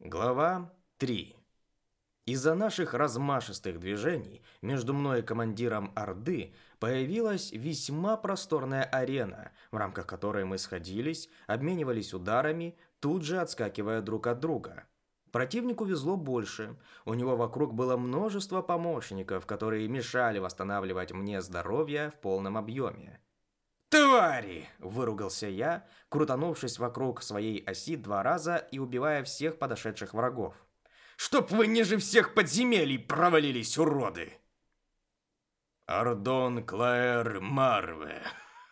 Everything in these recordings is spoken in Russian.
Глава 3. Из-за наших размашистых движений между мной и командиром Орды появилась весьма просторная арена, в рамках которой мы сходились, обменивались ударами, тут же отскакивая друг от друга. Противнику везло больше. У него вокруг было множество помощников, которые мешали восстанавливать мне здоровье в полном объеме. «Твари!» – выругался я, крутанувшись вокруг своей оси два раза и убивая всех подошедших врагов. «Чтоб вы ниже всех подземелий провалились, уроды!» «Ардон Клаэр Марве!»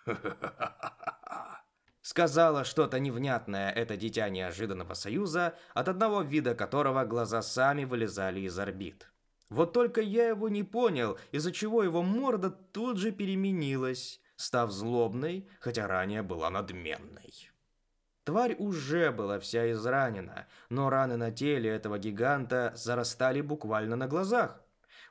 Сказала что-то невнятное это дитя неожиданного союза, от одного вида которого глаза сами вылезали из орбит. Вот только я его не понял, из-за чего его морда тут же переменилась став злобной, хотя ранее была надменной. Тварь уже была вся изранена, но раны на теле этого гиганта зарастали буквально на глазах.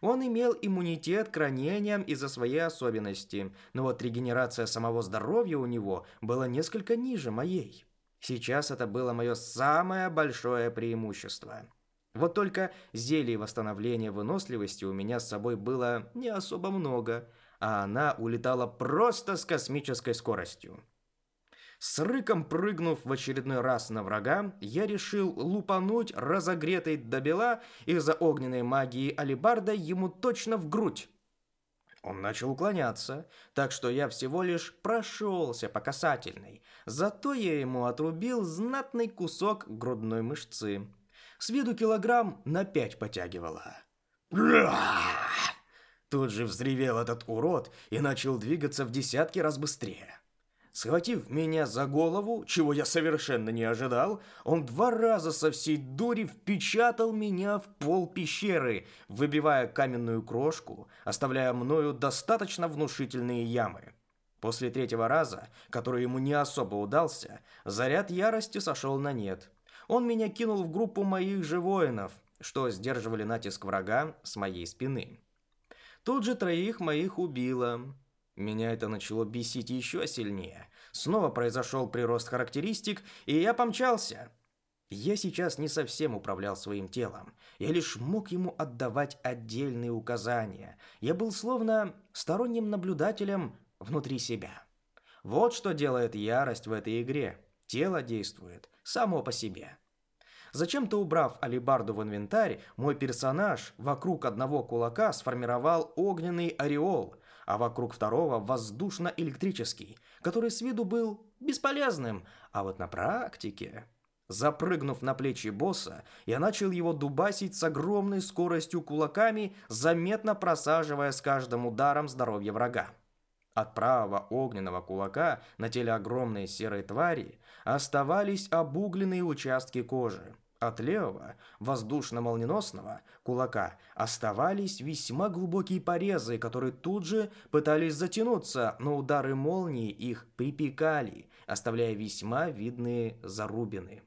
Он имел иммунитет к ранениям из-за своей особенности, но вот регенерация самого здоровья у него была несколько ниже моей. Сейчас это было мое самое большое преимущество. Вот только зелий восстановления выносливости у меня с собой было не особо много – а она улетала просто с космической скоростью. С рыком прыгнув в очередной раз на врага, я решил лупануть разогретой до бела из-за огненной магии алибарда ему точно в грудь. Он начал уклоняться, так что я всего лишь прошелся по касательной. Зато я ему отрубил знатный кусок грудной мышцы. С виду килограмм на пять потягивала. Тут же взревел этот урод и начал двигаться в десятки раз быстрее. Схватив меня за голову, чего я совершенно не ожидал, он два раза со всей дури впечатал меня в пол пещеры, выбивая каменную крошку, оставляя мною достаточно внушительные ямы. После третьего раза, который ему не особо удался, заряд ярости сошел на нет. Он меня кинул в группу моих же воинов, что сдерживали натиск врага с моей спины. Тут же троих моих убило. Меня это начало бесить еще сильнее. Снова произошел прирост характеристик, и я помчался. Я сейчас не совсем управлял своим телом. Я лишь мог ему отдавать отдельные указания. Я был словно сторонним наблюдателем внутри себя. Вот что делает ярость в этой игре. Тело действует само по себе. Зачем-то убрав алибарду в инвентарь, мой персонаж вокруг одного кулака сформировал огненный ореол, а вокруг второго воздушно-электрический, который с виду был бесполезным, а вот на практике... Запрыгнув на плечи босса, я начал его дубасить с огромной скоростью кулаками, заметно просаживая с каждым ударом здоровье врага. От правого огненного кулака на теле огромной серой твари оставались обугленные участки кожи. От левого, воздушно-молниеносного, кулака оставались весьма глубокие порезы, которые тут же пытались затянуться, но удары молнии их припекали, оставляя весьма видные зарубины.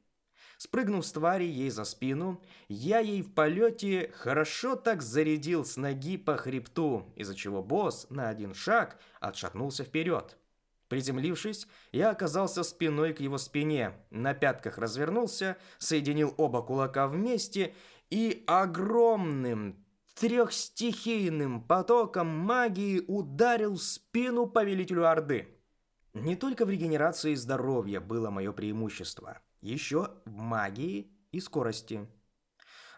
Спрыгнув с твари ей за спину, я ей в полете хорошо так зарядил с ноги по хребту, из-за чего босс на один шаг отшатнулся вперед. Приземлившись, я оказался спиной к его спине, на пятках развернулся, соединил оба кулака вместе и огромным трехстихийным потоком магии ударил в спину повелителю Орды. Не только в регенерации здоровья было мое преимущество, еще в магии и скорости.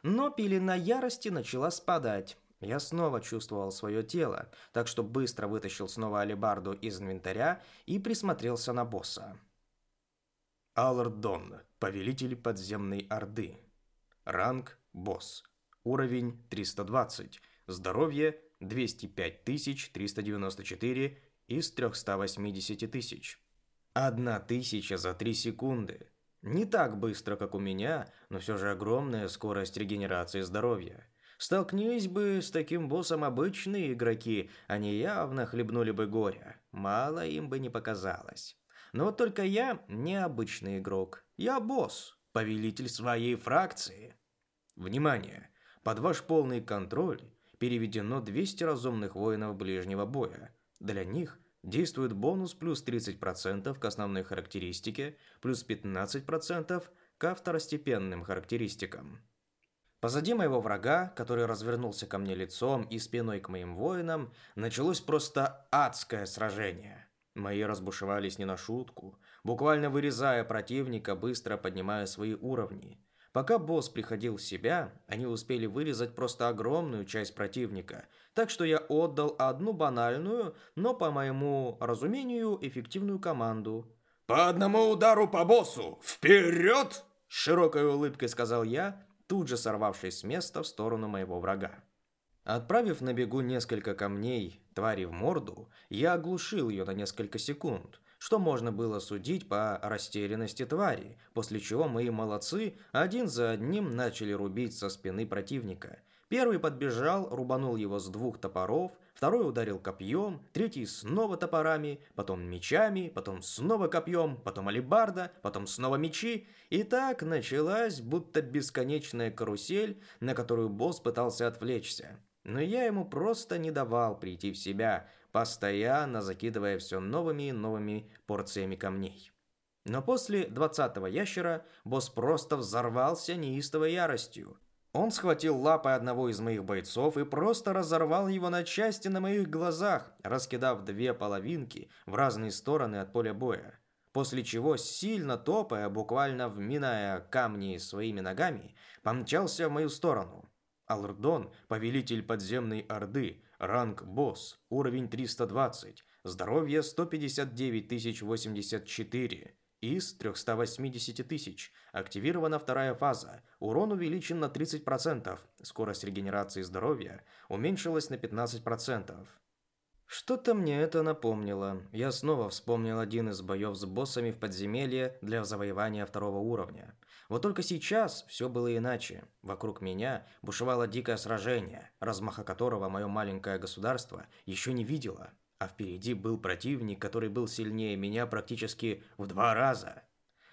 Но пелена ярости начала спадать. Я снова чувствовал свое тело, так что быстро вытащил снова алебарду из инвентаря и присмотрелся на босса. Аллардон, повелитель подземной орды. Ранг босс. Уровень 320. Здоровье 205 394 из 380 тысяч. Одна тысяча за три секунды. Не так быстро, как у меня, но все же огромная скорость регенерации здоровья. Столкнись бы с таким боссом обычные игроки, они явно хлебнули бы горя. Мало им бы не показалось. Но вот только я необычный игрок. Я босс, повелитель своей фракции. Внимание! Под ваш полный контроль переведено 200 разумных воинов ближнего боя. Для них действует бонус плюс 30% к основной характеристике, плюс 15% ко второстепенным характеристикам. Позади моего врага, который развернулся ко мне лицом и спиной к моим воинам, началось просто адское сражение. Мои разбушевались не на шутку, буквально вырезая противника, быстро поднимая свои уровни. Пока босс приходил в себя, они успели вырезать просто огромную часть противника, так что я отдал одну банальную, но, по моему разумению, эффективную команду. «По одному удару по боссу! Вперед!» Широкой улыбкой сказал я, тут же сорвавшись с места в сторону моего врага. Отправив на бегу несколько камней твари в морду, я оглушил ее на несколько секунд, что можно было судить по растерянности твари, после чего мои молодцы один за одним начали рубить со спины противника. Первый подбежал, рубанул его с двух топоров, второй ударил копьем, третий снова топорами, потом мечами, потом снова копьем, потом алебарда, потом снова мечи. И так началась будто бесконечная карусель, на которую босс пытался отвлечься. Но я ему просто не давал прийти в себя, постоянно закидывая все новыми и новыми порциями камней. Но после двадцатого ящера босс просто взорвался неистовой яростью. Он схватил лапой одного из моих бойцов и просто разорвал его на части на моих глазах, раскидав две половинки в разные стороны от поля боя. После чего, сильно топая, буквально вминая камни своими ногами, помчался в мою сторону. Алрдон, повелитель подземной Орды, ранг босс, уровень 320, здоровье 159 084 из 380 тысяч. Активирована вторая фаза. Урон увеличен на 30%. Скорость регенерации здоровья уменьшилась на 15%. Что-то мне это напомнило. Я снова вспомнил один из боев с боссами в подземелье для завоевания второго уровня. Вот только сейчас все было иначе. Вокруг меня бушевало дикое сражение, размаха которого мое маленькое государство еще не видело. А впереди был противник, который был сильнее меня практически в два раза.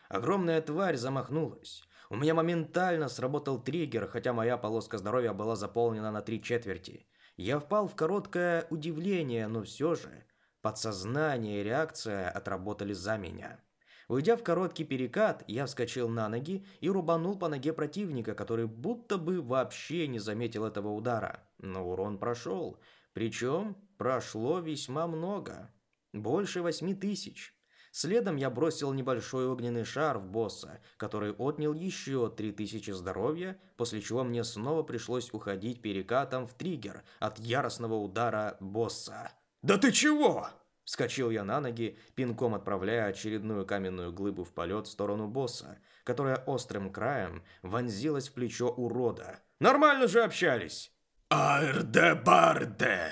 Огромная тварь замахнулась. У меня моментально сработал триггер, хотя моя полоска здоровья была заполнена на три четверти. Я впал в короткое удивление, но все же подсознание и реакция отработали за меня. Уйдя в короткий перекат, я вскочил на ноги и рубанул по ноге противника, который будто бы вообще не заметил этого удара. Но урон прошел. Причем прошло весьма много. Больше восьми тысяч. Следом я бросил небольшой огненный шар в босса, который отнял еще 3000 здоровья, после чего мне снова пришлось уходить перекатом в триггер от яростного удара босса. «Да ты чего?» Вскочил я на ноги, пинком отправляя очередную каменную глыбу в полет в сторону босса, которая острым краем вонзилась в плечо урода. «Нормально же общались!» «Арде барде!»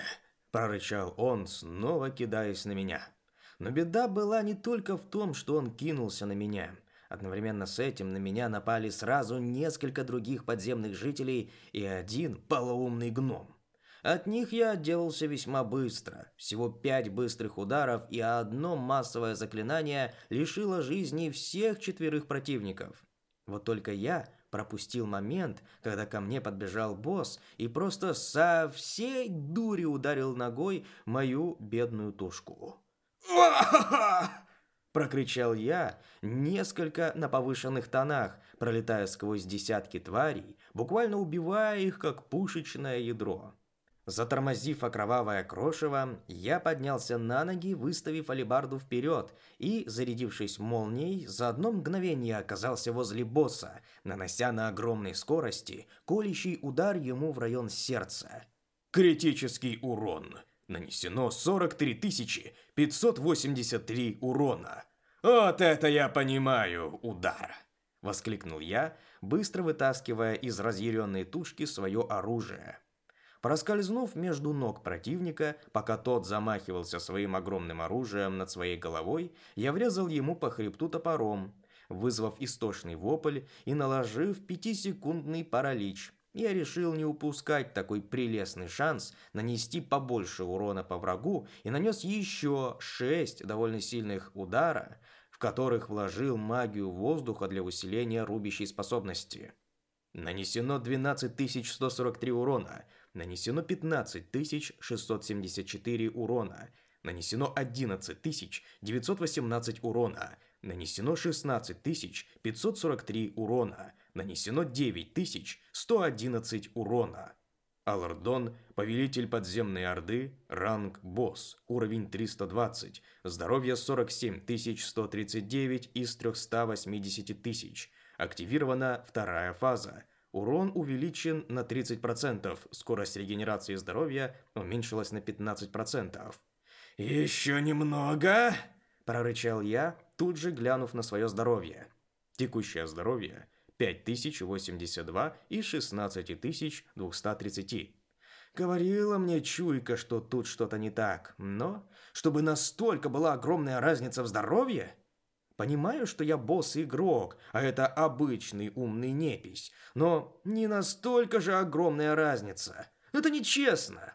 Прорычал он, снова кидаясь на меня. Но беда была не только в том, что он кинулся на меня. Одновременно с этим на меня напали сразу несколько других подземных жителей и один полоумный гном. От них я отделался весьма быстро. Всего пять быстрых ударов и одно массовое заклинание лишило жизни всех четверых противников. Вот только я пропустил момент, когда ко мне подбежал босс и просто со всей дури ударил ногой мою бедную тушку. Прокричал я, несколько на повышенных тонах, пролетая сквозь десятки тварей, буквально убивая их, как пушечное ядро. Затормозив окровавое крошево, я поднялся на ноги, выставив алебарду вперед, и, зарядившись молнией, за одно мгновение оказался возле босса, нанося на огромной скорости колющий удар ему в район сердца. Критический урон. Нанесено 43 583 урона. Вот это я понимаю, удар! Воскликнул я, быстро вытаскивая из разъяренной тушки свое оружие. Проскользнув между ног противника, пока тот замахивался своим огромным оружием над своей головой, я врезал ему по хребту топором, вызвав истошный вопль и наложив пятисекундный паралич, я решил не упускать такой прелестный шанс нанести побольше урона по врагу и нанес еще шесть довольно сильных удара, в которых вложил магию воздуха для усиления рубящей способности. Нанесено 12143 урона, нанесено 15674 урона, нанесено 11918 урона, Нанесено 16 543 урона. Нанесено 9111 урона. Алардон, повелитель подземной Орды, ранг босс, уровень 320, здоровье 47139 из 380 тысяч. Активирована вторая фаза. Урон увеличен на 30%, скорость регенерации здоровья уменьшилась на 15%. «Еще немного!» – прорычал я, тут же глянув на свое здоровье. Текущее здоровье 5082 из 16230. Говорила мне чуйка, что тут что-то не так, но чтобы настолько была огромная разница в здоровье? Понимаю, что я босс-игрок, а это обычный умный непись, но не настолько же огромная разница. Это нечестно.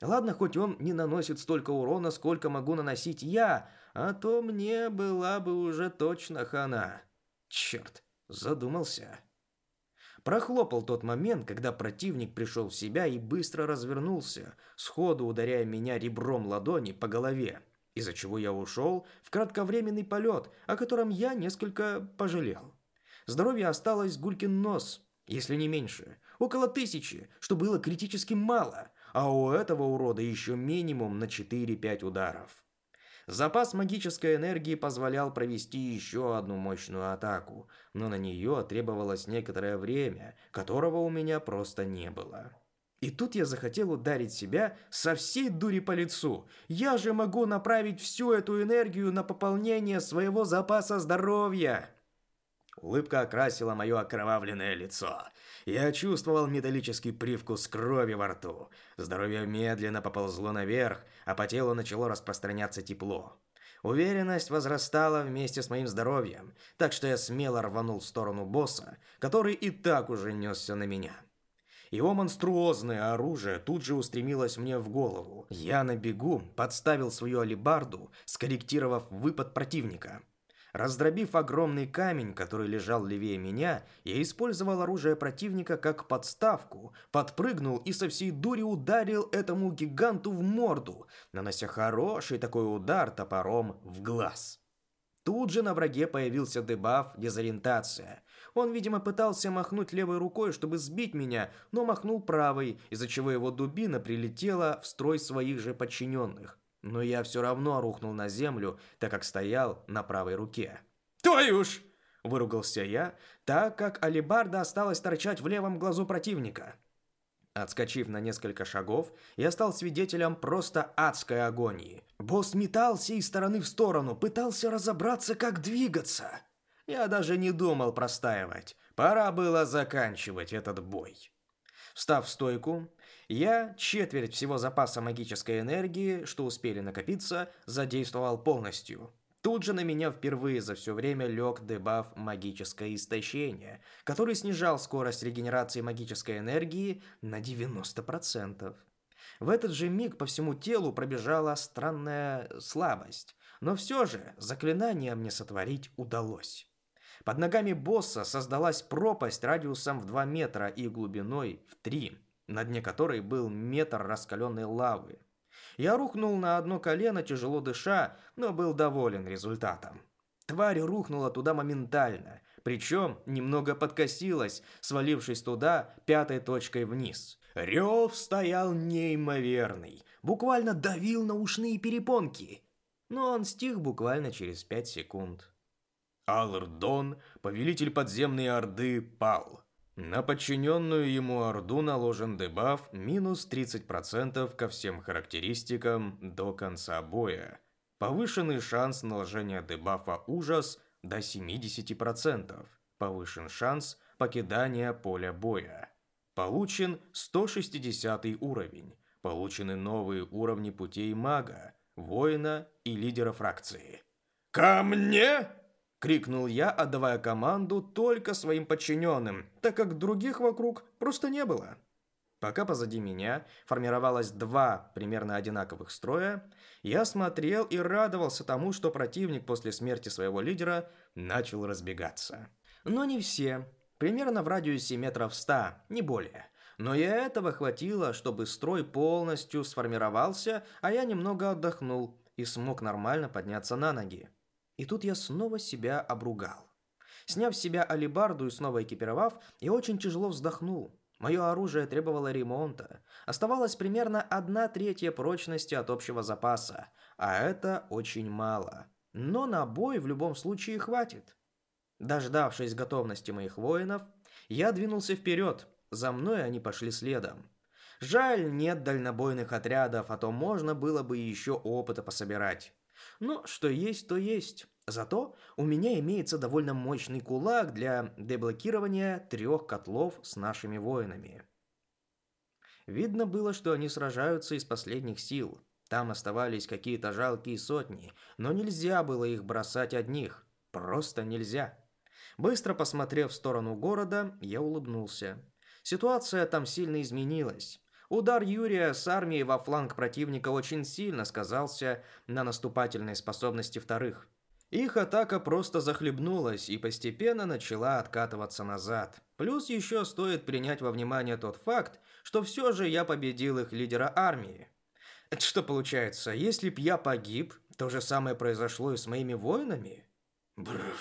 Ладно, хоть он не наносит столько урона, сколько могу наносить я, а то мне была бы уже точно хана. Черт, Задумался. Прохлопал тот момент, когда противник пришел в себя и быстро развернулся, сходу ударяя меня ребром ладони по голове, из-за чего я ушел в кратковременный полет, о котором я несколько пожалел. Здоровья осталось гулькин нос, если не меньше, около тысячи, что было критически мало, а у этого урода еще минимум на 4-5 ударов. Запас магической энергии позволял провести еще одну мощную атаку, но на нее требовалось некоторое время, которого у меня просто не было. И тут я захотел ударить себя со всей дури по лицу. Я же могу направить всю эту энергию на пополнение своего запаса здоровья. Улыбка окрасила мое окровавленное лицо. Я чувствовал металлический привкус крови во рту. Здоровье медленно поползло наверх, а по телу начало распространяться тепло. Уверенность возрастала вместе с моим здоровьем, так что я смело рванул в сторону босса, который и так уже несся на меня. Его монструозное оружие тут же устремилось мне в голову. Я на бегу подставил свою алебарду, скорректировав выпад противника. Раздробив огромный камень, который лежал левее меня, я использовал оружие противника как подставку, подпрыгнул и со всей дури ударил этому гиганту в морду, нанося хороший такой удар топором в глаз. Тут же на враге появился дебаф «Дезориентация». Он, видимо, пытался махнуть левой рукой, чтобы сбить меня, но махнул правой, из-за чего его дубина прилетела в строй своих же подчиненных. Но я все равно рухнул на землю, так как стоял на правой руке. «Твою ж!» – выругался я, так как алебарда осталась торчать в левом глазу противника. Отскочив на несколько шагов, я стал свидетелем просто адской агонии. Босс метался из стороны в сторону, пытался разобраться, как двигаться. Я даже не думал простаивать. Пора было заканчивать этот бой. Встав в стойку, я четверть всего запаса магической энергии, что успели накопиться, задействовал полностью. Тут же на меня впервые за все время лег дебаф «Магическое истощение», который снижал скорость регенерации магической энергии на 90%. В этот же миг по всему телу пробежала странная слабость, но все же заклинание мне сотворить удалось. Под ногами босса создалась пропасть радиусом в 2 метра и глубиной в 3 на дне которой был метр раскаленной лавы. Я рухнул на одно колено, тяжело дыша, но был доволен результатом. Тварь рухнула туда моментально, причем немного подкосилась, свалившись туда пятой точкой вниз. Рев стоял неимоверный, буквально давил на ушные перепонки. Но он стих буквально через пять секунд. Аллардон, повелитель подземной Орды, пал. На подчиненную ему Орду наложен дебаф минус 30% ко всем характеристикам до конца боя. Повышенный шанс наложения дебафа «Ужас» до 70%. Повышен шанс покидания поля боя. Получен 160 уровень. Получены новые уровни путей мага, воина и лидера фракции. «Ко мне?» Крикнул я, отдавая команду только своим подчиненным, так как других вокруг просто не было. Пока позади меня формировалось два примерно одинаковых строя, я смотрел и радовался тому, что противник после смерти своего лидера начал разбегаться. Но не все. Примерно в радиусе метров ста, не более. Но и этого хватило, чтобы строй полностью сформировался, а я немного отдохнул и смог нормально подняться на ноги. И тут я снова себя обругал. Сняв с себя алибарду и снова экипировав, я очень тяжело вздохнул. Мое оружие требовало ремонта. Оставалось примерно одна третья прочности от общего запаса, а это очень мало. Но на бой в любом случае хватит. Дождавшись готовности моих воинов, я двинулся вперед. За мной они пошли следом. Жаль, нет дальнобойных отрядов, а то можно было бы еще опыта пособирать. Но что есть, то есть. Зато у меня имеется довольно мощный кулак для деблокирования трех котлов с нашими воинами. Видно было, что они сражаются из последних сил. Там оставались какие-то жалкие сотни, но нельзя было их бросать одних. Просто нельзя. Быстро посмотрев в сторону города, я улыбнулся. Ситуация там сильно изменилась. Удар Юрия с армией во фланг противника очень сильно сказался на наступательной способности вторых. Их атака просто захлебнулась и постепенно начала откатываться назад. Плюс еще стоит принять во внимание тот факт, что все же я победил их лидера армии. Это что получается, если б я погиб, то же самое произошло и с моими воинами? Бррр.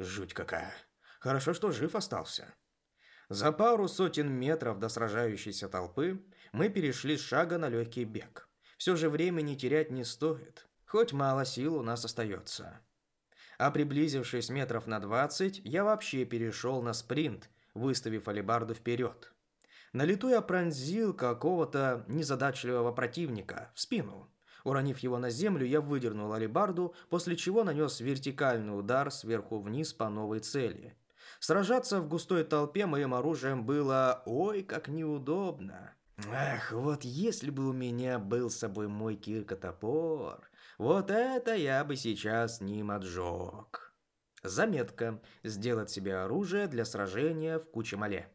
Жуть какая. Хорошо, что жив остался. За пару сотен метров до сражающейся толпы мы перешли с шага на легкий бег. Все же времени терять не стоит, хоть мало сил у нас остается. А приблизившись метров на двадцать, я вообще перешел на спринт, выставив алебарду вперед. На лету я пронзил какого-то незадачливого противника в спину. Уронив его на землю, я выдернул алебарду, после чего нанес вертикальный удар сверху вниз по новой цели. Сражаться в густой толпе моим оружием было ой как неудобно. Эх, вот если бы у меня был с собой мой кирка-топор, вот это я бы сейчас ним отжег. Заметка. Сделать себе оружие для сражения в Кучемале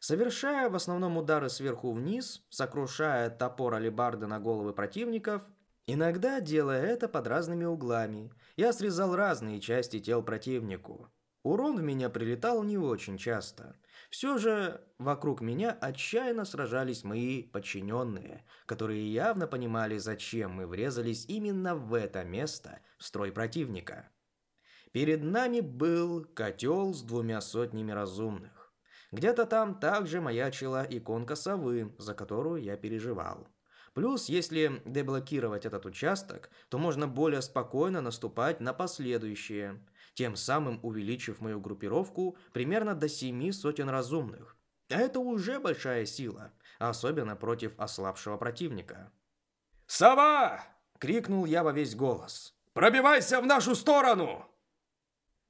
совершая в основном удары сверху вниз, сокрушая топор алебарды на головы противников, иногда делая это под разными углами. Я срезал разные части тел противнику. Урон в меня прилетал не очень часто. Все же вокруг меня отчаянно сражались мои подчиненные, которые явно понимали, зачем мы врезались именно в это место, в строй противника. Перед нами был котел с двумя сотнями разумных. Где-то там также маячила иконка совы, за которую я переживал. Плюс, если деблокировать этот участок, то можно более спокойно наступать на последующие, тем самым увеличив мою группировку примерно до семи сотен разумных. А это уже большая сила, особенно против ослабшего противника. «Сова!» — крикнул я во весь голос. «Пробивайся в нашу сторону!»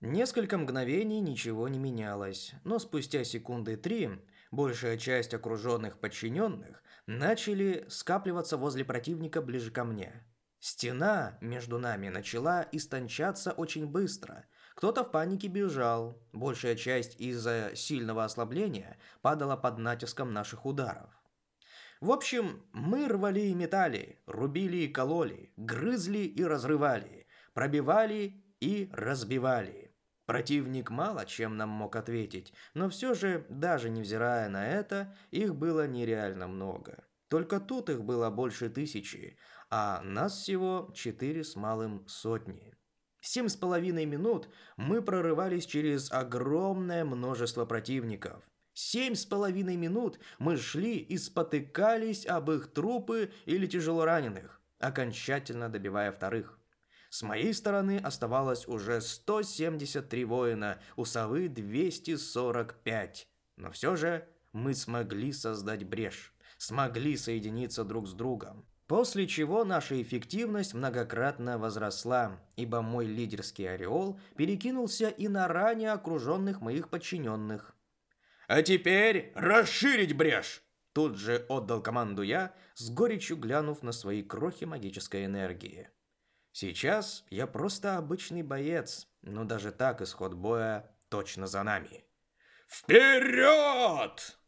Несколько мгновений ничего не менялось, но спустя секунды три большая часть окруженных подчиненных начали скапливаться возле противника ближе ко мне. Стена между нами начала истончаться очень быстро. Кто-то в панике бежал. Большая часть из-за сильного ослабления падала под натиском наших ударов. В общем, мы рвали и метали, рубили и кололи, грызли и разрывали, пробивали и разбивали. Противник мало чем нам мог ответить, но все же, даже невзирая на это, их было нереально много. Только тут их было больше тысячи, а нас всего четыре с малым сотни. Семь с половиной минут мы прорывались через огромное множество противников. Семь с половиной минут мы шли и спотыкались об их трупы или тяжелораненых, окончательно добивая вторых. С моей стороны оставалось уже 173 воина, у совы 245. Но все же мы смогли создать брешь, смогли соединиться друг с другом. После чего наша эффективность многократно возросла, ибо мой лидерский ореол перекинулся и на ранее окруженных моих подчиненных. «А теперь расширить брешь!» Тут же отдал команду я, с горечью глянув на свои крохи магической энергии. Сейчас я просто обычный боец, но даже так исход боя точно за нами. «Вперед!»